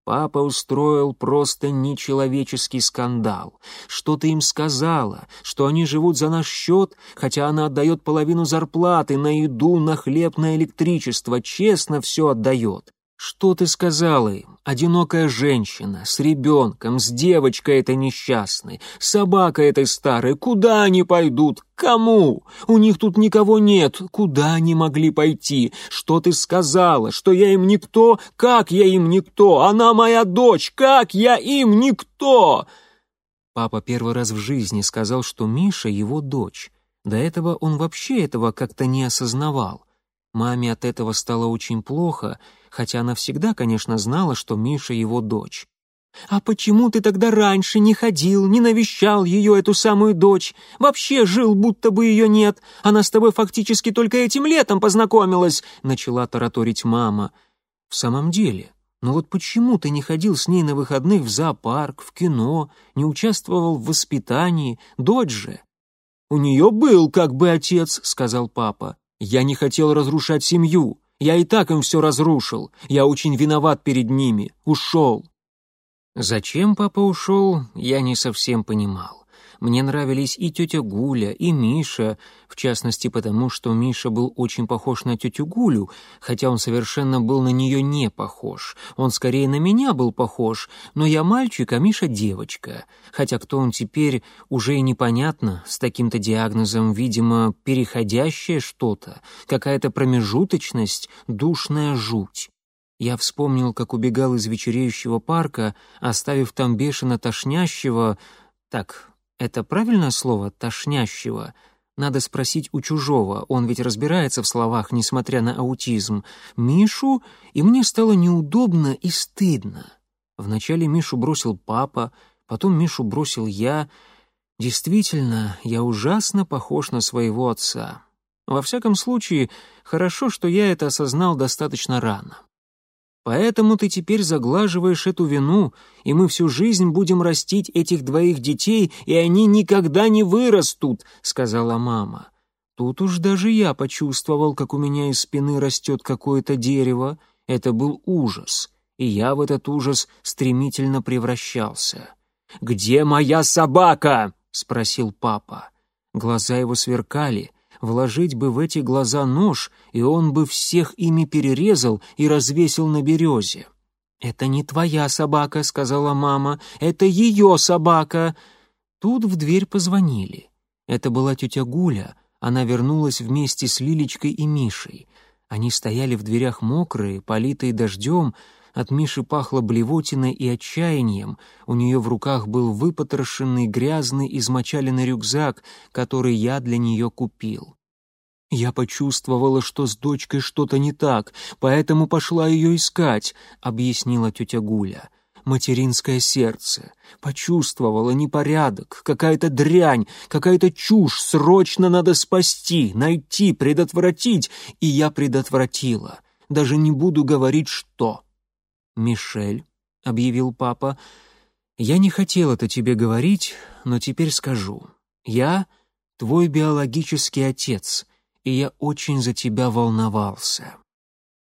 Папа устроил просто нечеловеческий скандал. Что ты им сказала, что они живут за наш счет, хотя она отдает половину зарплаты на еду, на хлеб, на электричество, честно все отдает. «Что ты сказала им? Одинокая женщина, с ребенком, с девочкой этой несчастной, собака этой старой, куда они пойдут? Кому? У них тут никого нет, куда они могли пойти? Что ты сказала? Что я им никто? Как я им никто? Она моя дочь, как я им никто?» Папа первый раз в жизни сказал, что Миша его дочь. До этого он вообще этого как-то не осознавал. Маме от этого стало очень плохо, хотя она всегда, конечно, знала, что Миша его дочь. «А почему ты тогда раньше не ходил, не навещал ее, эту самую дочь? Вообще жил, будто бы ее нет. Она с тобой фактически только этим летом познакомилась», — начала тараторить мама. «В самом деле, ну вот почему ты не ходил с ней на выходных в зоопарк, в кино, не участвовал в воспитании? Дочь же!» «У нее был как бы отец», — сказал папа. Я не хотел разрушать семью. Я и так им все разрушил. Я очень виноват перед ними. Ушел». Зачем папа ушел, я не совсем понимал. Мне нравились и тетя Гуля, и Миша, в частности потому, что Миша был очень похож на тетю Гулю, хотя он совершенно был на нее не похож. Он скорее на меня был похож, но я мальчик, а Миша девочка. Хотя кто он теперь, уже и непонятно, с таким-то диагнозом, видимо, переходящее что-то, какая-то промежуточность, душная жуть. Я вспомнил, как убегал из вечереющего парка, оставив там бешено тошнящего... Так, это правильное слово «тошнящего»? Надо спросить у чужого, он ведь разбирается в словах, несмотря на аутизм. Мишу, и мне стало неудобно и стыдно. Вначале Мишу бросил папа, потом Мишу бросил я. Действительно, я ужасно похож на своего отца. Во всяком случае, хорошо, что я это осознал достаточно рано. Поэтому ты теперь заглаживаешь эту вину, и мы всю жизнь будем растить этих двоих детей, и они никогда не вырастут», — сказала мама. Тут уж даже я почувствовал, как у меня из спины растет какое-то дерево. Это был ужас, и я в этот ужас стремительно превращался. «Где моя собака?» — спросил папа. Глаза его сверкали, Вложить бы в эти глаза нож, и он бы всех ими перерезал и развесил на березе. «Это не твоя собака», — сказала мама, — «это ее собака». Тут в дверь позвонили. Это была тетя Гуля, она вернулась вместе с Лилечкой и Мишей. Они стояли в дверях мокрые, политые дождем, От Миши пахло блевотиной и отчаянием, у нее в руках был выпотрошенный, грязный, измочаленный рюкзак, который я для нее купил. «Я почувствовала, что с дочкой что-то не так, поэтому пошла ее искать», — объяснила тетя Гуля. «Материнское сердце. Почувствовала непорядок, какая-то дрянь, какая-то чушь. Срочно надо спасти, найти, предотвратить, и я предотвратила. Даже не буду говорить, что». «Мишель», — объявил папа, — «я не хотел это тебе говорить, но теперь скажу. Я твой биологический отец, и я очень за тебя волновался».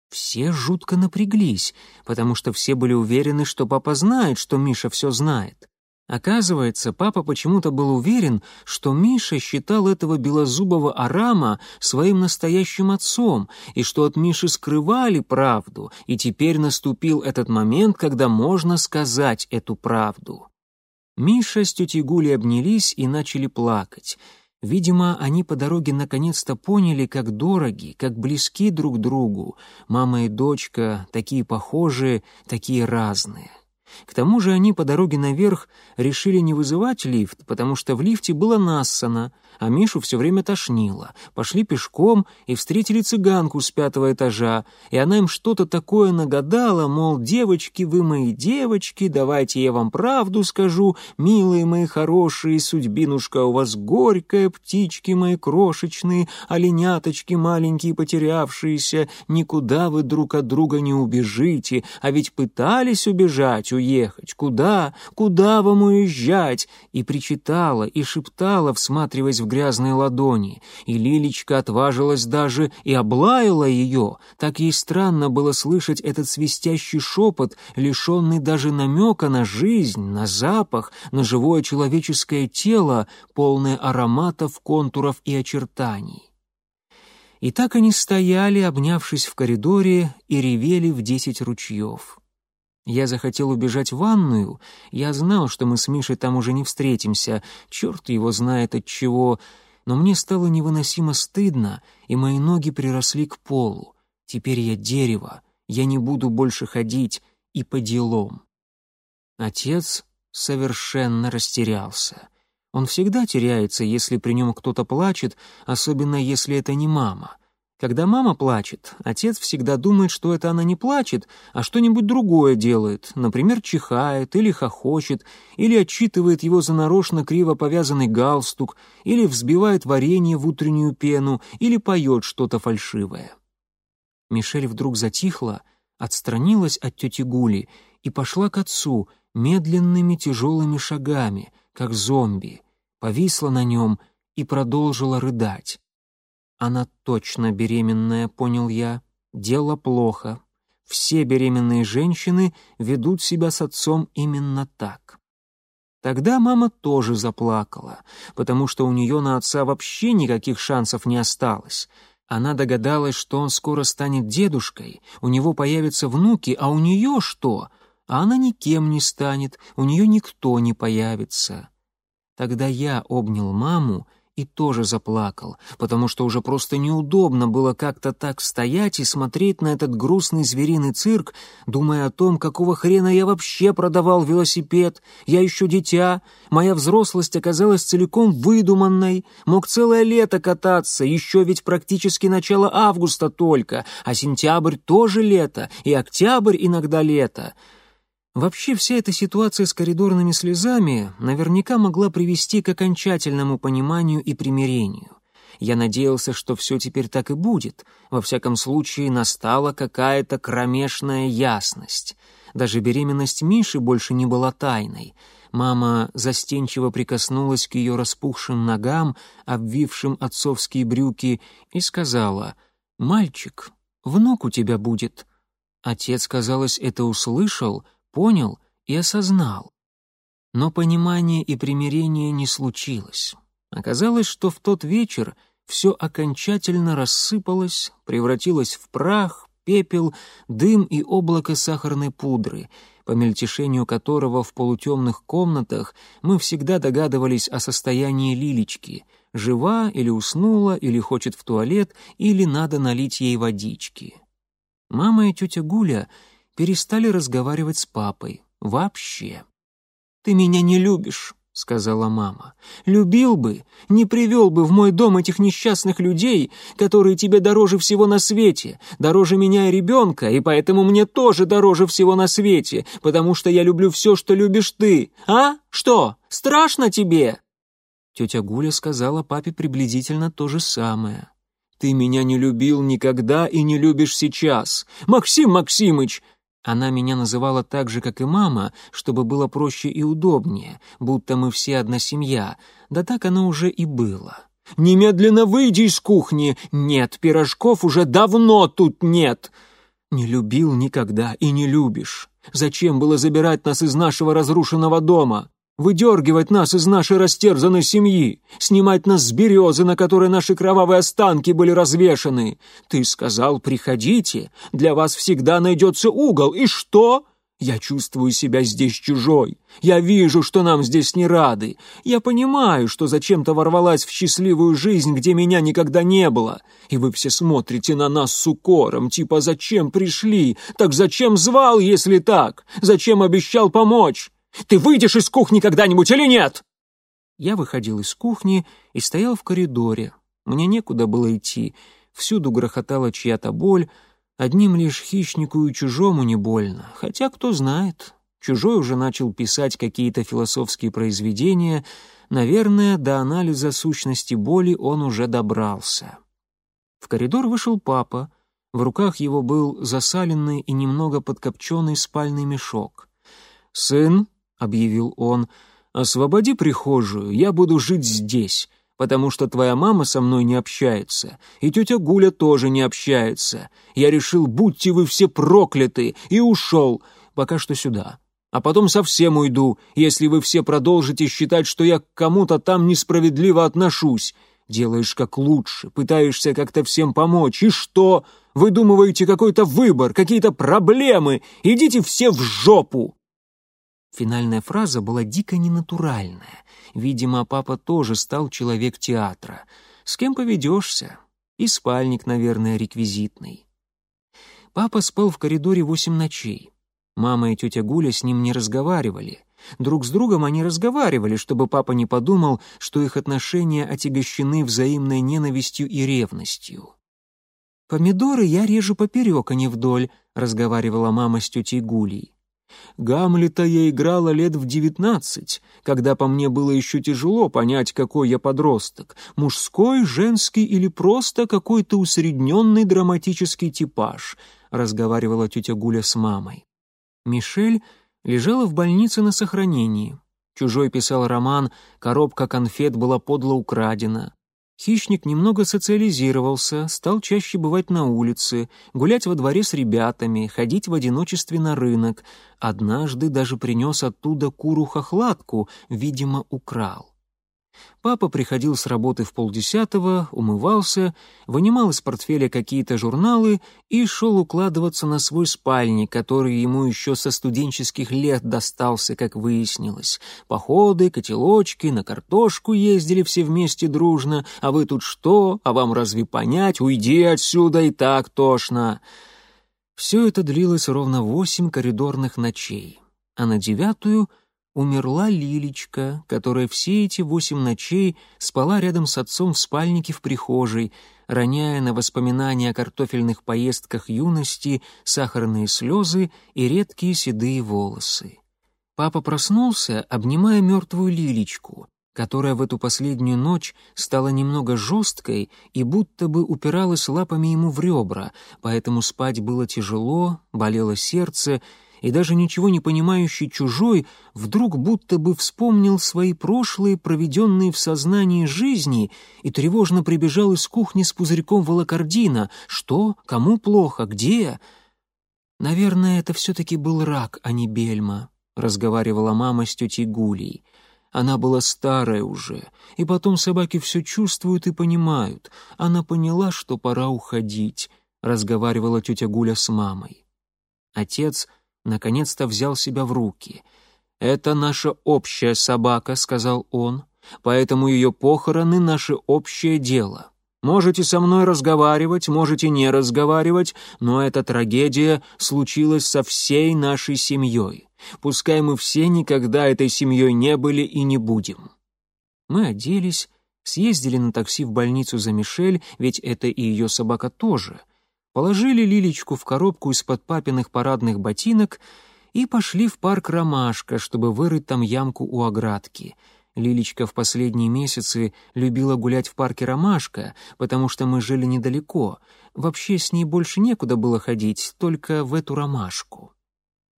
Все жутко напряглись, потому что все были уверены, что папа знает, что Миша все знает. Оказывается, папа почему-то был уверен, что Миша считал этого белозубого Арама своим настоящим отцом, и что от Миши скрывали правду, и теперь наступил этот момент, когда можно сказать эту правду. Миша с тетей Гулей обнялись и начали плакать. Видимо, они по дороге наконец-то поняли, как дороги, как близки друг другу. Мама и дочка такие похожие, такие разные. К тому же они по дороге наверх решили не вызывать лифт, потому что в лифте было нассано, а Мишу все время тошнило. Пошли пешком и встретили цыганку с пятого этажа, и она им что-то такое нагадала, мол, девочки, вы мои девочки, давайте я вам правду скажу, милые мои хорошие, судьбинушка у вас горькая, птички мои крошечные, оленяточки маленькие потерявшиеся, никуда вы друг от друга не убежите, а ведь пытались убежать, уехать, куда, куда вам уезжать? И причитала, и шептала, всматриваясь в грязные ладони, и Лилечка отважилась даже и облаяла ее. Так ей странно было слышать этот свистящий шепот, лишенный даже намека на жизнь, на запах, на живое человеческое тело, полное ароматов, контуров и очертаний. И так они стояли, обнявшись в коридоре, и ревели в десять ручьев. Я захотел убежать в ванную. Я знал, что мы с Мишей там уже не встретимся. Черт его знает от чего. Но мне стало невыносимо стыдно, и мои ноги приросли к полу. Теперь я дерево. Я не буду больше ходить и по делам. Отец совершенно растерялся. Он всегда теряется, если при нем кто-то плачет, особенно если это не мама — когда мама плачет, отец всегда думает, что это она не плачет, а что-нибудь другое делает, например, чихает или хохочет, или отчитывает его за нарочно криво повязанный галстук, или взбивает варенье в утреннюю пену, или поет что-то фальшивое. Мишель вдруг затихла, отстранилась от тети Гули и пошла к отцу медленными тяжелыми шагами, как зомби, повисла на нем и продолжила рыдать. Она точно беременная, понял я. Дело плохо. Все беременные женщины ведут себя с отцом именно так. Тогда мама тоже заплакала, потому что у нее на отца вообще никаких шансов не осталось. Она догадалась, что он скоро станет дедушкой, у него появятся внуки, а у нее что? А она никем не станет, у нее никто не появится. Тогда я обнял маму и тоже заплакал, потому что уже просто неудобно было как-то так стоять и смотреть на этот грустный звериный цирк, думая о том, какого хрена я вообще продавал велосипед, я еще дитя, моя взрослость оказалась целиком выдуманной, мог целое лето кататься, еще ведь практически начало августа только, а сентябрь тоже лето, и октябрь иногда лето — Вообще вся эта ситуация с коридорными слезами наверняка могла привести к окончательному пониманию и примирению. Я надеялся, что все теперь так и будет. Во всяком случае, настала какая-то кромешная ясность. Даже беременность Миши больше не была тайной. Мама застенчиво прикоснулась к ее распухшим ногам, обвившим отцовские брюки, и сказала, «Мальчик, внук у тебя будет». Отец, казалось, это услышал — понял и осознал. Но понимания и примирения не случилось. Оказалось, что в тот вечер все окончательно рассыпалось, превратилось в прах, пепел, дым и облако сахарной пудры, по мельтешению которого в полутемных комнатах мы всегда догадывались о состоянии Лилечки, жива или уснула, или хочет в туалет, или надо налить ей водички. Мама и тетя Гуля перестали разговаривать с папой. Вообще. «Ты меня не любишь», — сказала мама. «Любил бы, не привел бы в мой дом этих несчастных людей, которые тебе дороже всего на свете, дороже меня и ребенка, и поэтому мне тоже дороже всего на свете, потому что я люблю все, что любишь ты. А? Что, страшно тебе?» Тетя Гуля сказала папе приблизительно то же самое. «Ты меня не любил никогда и не любишь сейчас. Максим Максимыч, она меня называла так же, как и мама, чтобы было проще и удобнее, будто мы все одна семья, да так оно уже и было. «Немедленно выйди из кухни! Нет, пирожков уже давно тут нет!» «Не любил никогда и не любишь. Зачем было забирать нас из нашего разрушенного дома? Выдергивать нас из нашей растерзанной семьи, снимать нас с березы, на которой наши кровавые останки были развешаны. Ты сказал, приходите, для вас всегда найдется угол, и что?» Я чувствую себя здесь чужой. Я вижу, что нам здесь не рады. Я понимаю, что зачем-то ворвалась в счастливую жизнь, где меня никогда не было. И вы все смотрите на нас с укором, типа «Зачем пришли? Так зачем звал, если так? Зачем обещал помочь? Ты выйдешь из кухни когда-нибудь или нет?» Я выходил из кухни и стоял в коридоре. Мне некуда было идти. Всюду грохотала чья-то боль. Одним лишь хищнику и чужому не больно. Хотя, кто знает, чужой уже начал писать какие-то философские произведения. Наверное, до анализа сущности боли он уже добрался. В коридор вышел папа. В руках его был засаленный и немного подкопченный спальный мешок. «Сын», — объявил он, — «освободи прихожую, я буду жить здесь, потому что твоя мама со мной не общается, и тетя Гуля тоже не общается. Я решил, будьте вы все прокляты, и ушел, пока что сюда. А потом совсем уйду, если вы все продолжите считать, что я к кому-то там несправедливо отношусь. Делаешь как лучше, пытаешься как-то всем помочь, и что? Выдумываете какой-то выбор, какие-то проблемы, идите все в жопу!» Финальная фраза была дико ненатуральная. Видимо, папа тоже стал человек театра. С кем поведешься? И спальник, наверное, реквизитный. Папа спал в коридоре восемь ночей. Мама и тетя Гуля с ним не разговаривали. Друг с другом они разговаривали, чтобы папа не подумал, что их отношения отягощены взаимной ненавистью и ревностью. «Помидоры я режу поперек, а не вдоль», — разговаривала мама с тетей Гулей. Гамлета я играла лет в девятнадцать, когда по мне было еще тяжело понять, какой я подросток, мужской, женский или просто какой-то усредненный драматический типаж, разговаривала тетя Гуля с мамой. Мишель лежала в больнице на сохранении. Чужой писал роман «Коробка конфет была подло украдена». Хищник немного социализировался, стал чаще бывать на улице, гулять во дворе с ребятами, ходить в одиночестве на рынок. Однажды даже принес оттуда куру-хохлатку, видимо, украл. Папа приходил с работы в полдесятого, умывался, вынимал из портфеля какие-то журналы и шел укладываться на свой спальник, который ему еще со студенческих лет достался, как выяснилось. Походы, котелочки, на картошку ездили все вместе дружно, а вы тут что, а вам разве понять, уйди отсюда и так тошно. Все это длилось ровно восемь коридорных ночей, а на девятую — умерла Лилечка, которая все эти восемь ночей спала рядом с отцом в спальнике в прихожей, роняя на воспоминания о картофельных поездках юности сахарные слезы и редкие седые волосы. Папа проснулся, обнимая мертвую Лилечку, которая в эту последнюю ночь стала немного жесткой и будто бы упиралась лапами ему в ребра, поэтому спать было тяжело, болело сердце, и даже ничего не понимающий чужой вдруг будто бы вспомнил свои прошлые, проведенные в сознании жизни, и тревожно прибежал из кухни с пузырьком волокордина. Что? Кому плохо? Где? «Наверное, это все-таки был рак, а не бельма», — разговаривала мама с тетей Гулей. Она была старая уже, и потом собаки все чувствуют и понимают. Она поняла, что пора уходить, — разговаривала тетя Гуля с мамой. Отец — наконец-то взял себя в руки. «Это наша общая собака», — сказал он, «поэтому ее похороны — наше общее дело. Можете со мной разговаривать, можете не разговаривать, но эта трагедия случилась со всей нашей семьей. Пускай мы все никогда этой семьей не были и не будем». Мы оделись, съездили на такси в больницу за Мишель, ведь это и ее собака тоже. Положили Лилечку в коробку из-под папиных парадных ботинок и пошли в парк «Ромашка», чтобы вырыть там ямку у оградки — Лилечка в последние месяцы любила гулять в парке «Ромашка», потому что мы жили недалеко. Вообще с ней больше некуда было ходить, только в эту «Ромашку».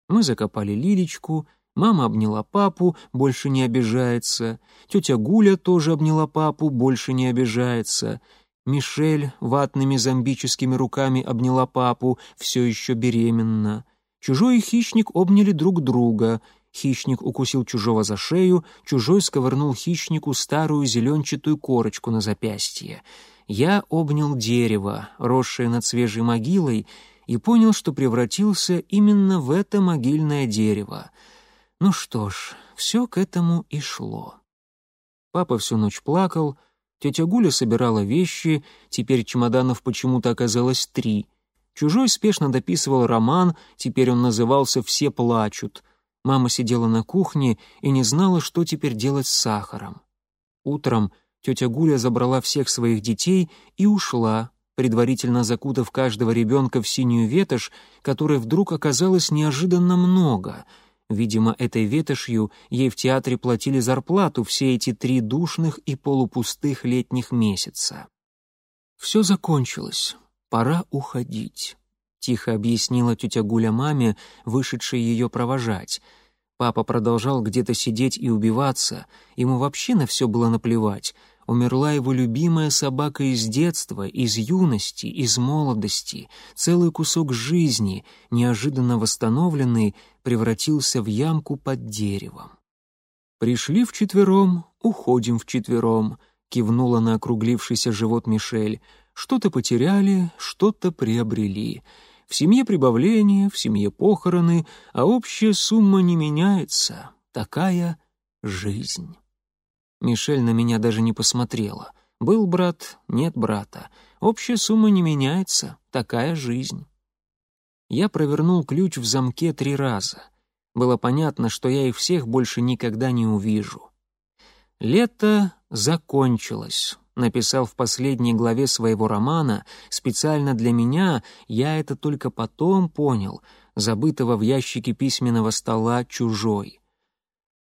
Мы закопали Лилечку, мама обняла папу, больше не обижается. Тетя Гуля тоже обняла папу, больше не обижается. Мишель ватными зомбическими руками обняла папу, все еще беременна. Чужой и хищник обняли друг друга — Хищник укусил чужого за шею, чужой сковырнул хищнику старую зеленчатую корочку на запястье. Я обнял дерево, росшее над свежей могилой, и понял, что превратился именно в это могильное дерево. Ну что ж, все к этому и шло. Папа всю ночь плакал, тетя Гуля собирала вещи, теперь чемоданов почему-то оказалось три. Чужой спешно дописывал роман, теперь он назывался «Все плачут», Мама сидела на кухне и не знала, что теперь делать с сахаром. Утром тетя Гуля забрала всех своих детей и ушла, предварительно закутав каждого ребенка в синюю ветошь, которой вдруг оказалось неожиданно много. Видимо, этой ветошью ей в театре платили зарплату все эти три душных и полупустых летних месяца. Все закончилось. Пора уходить. — тихо объяснила тетя Гуля маме, вышедшей ее провожать. Папа продолжал где-то сидеть и убиваться, ему вообще на все было наплевать. Умерла его любимая собака из детства, из юности, из молодости. Целый кусок жизни, неожиданно восстановленный, превратился в ямку под деревом. «Пришли вчетвером, уходим вчетвером», — кивнула на округлившийся живот Мишель. «Что-то потеряли, что-то приобрели. В семье прибавление, в семье похороны, а общая сумма не меняется. Такая жизнь. Мишель на меня даже не посмотрела. Был брат, нет брата. Общая сумма не меняется. Такая жизнь. Я провернул ключ в замке три раза. Было понятно, что я их всех больше никогда не увижу. Лето закончилось написал в последней главе своего романа, специально для меня, я это только потом понял, забытого в ящике письменного стола чужой.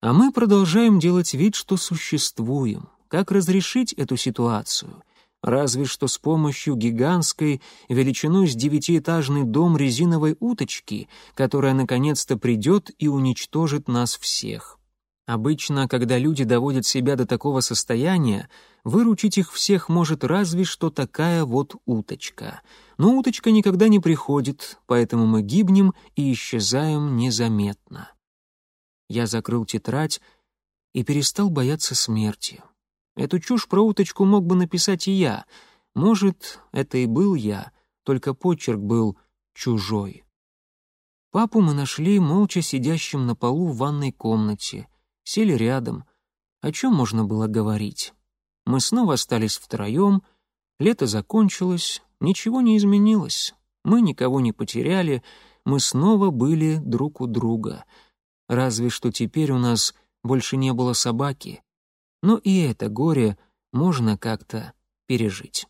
А мы продолжаем делать вид, что существуем. Как разрешить эту ситуацию? Разве что с помощью гигантской, величиной с девятиэтажный дом резиновой уточки, которая наконец-то придет и уничтожит нас всех. Обычно, когда люди доводят себя до такого состояния, выручить их всех может разве что такая вот уточка. Но уточка никогда не приходит, поэтому мы гибнем и исчезаем незаметно. Я закрыл тетрадь и перестал бояться смерти. Эту чушь про уточку мог бы написать и я. Может, это и был я, только почерк был чужой. Папу мы нашли молча сидящим на полу в ванной комнате — сели рядом. О чем можно было говорить? Мы снова остались втроем, лето закончилось, ничего не изменилось. Мы никого не потеряли, мы снова были друг у друга. Разве что теперь у нас больше не было собаки. Но и это горе можно как-то пережить.